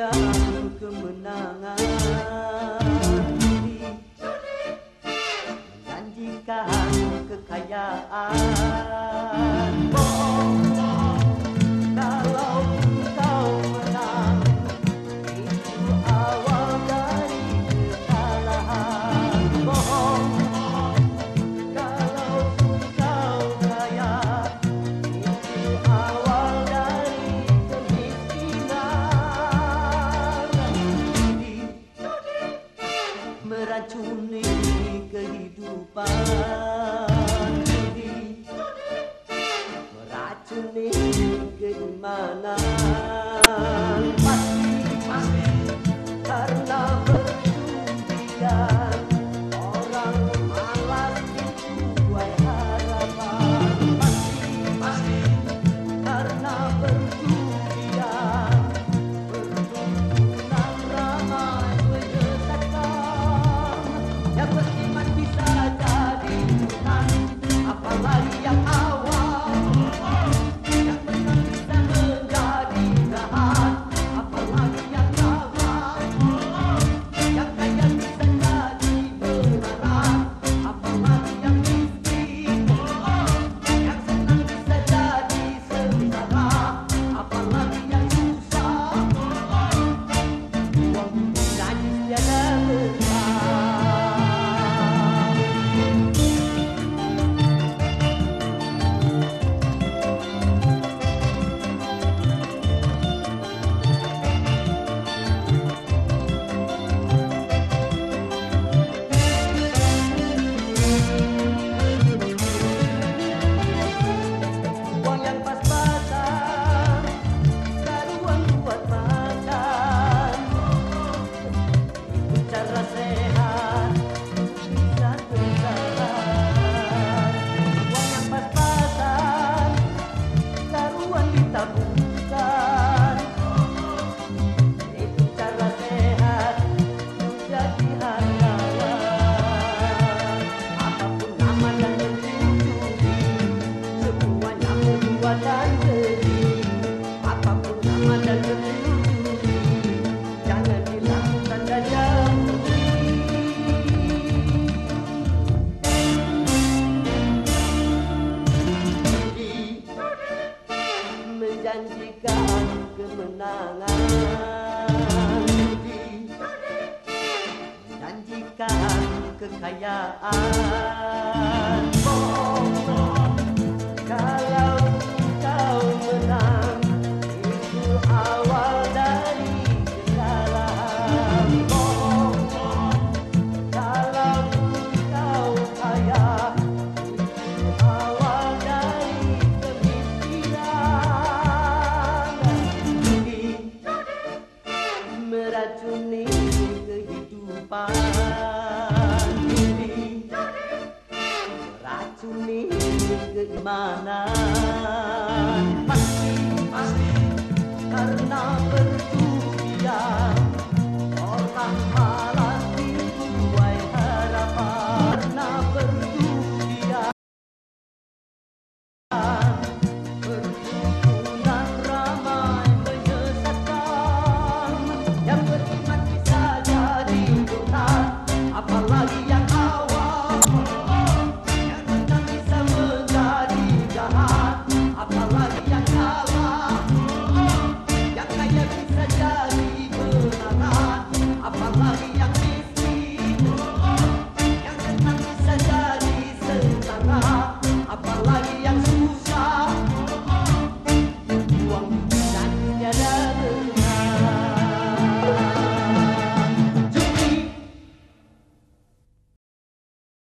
kamu kemenangan Judi Janjikan kekayaan meracuni kehidupan ini Meracuni keimanan menjanjikan kemenangan di menjanjikan kekayaan oh, oh. oh. pandiri Racuni keimanan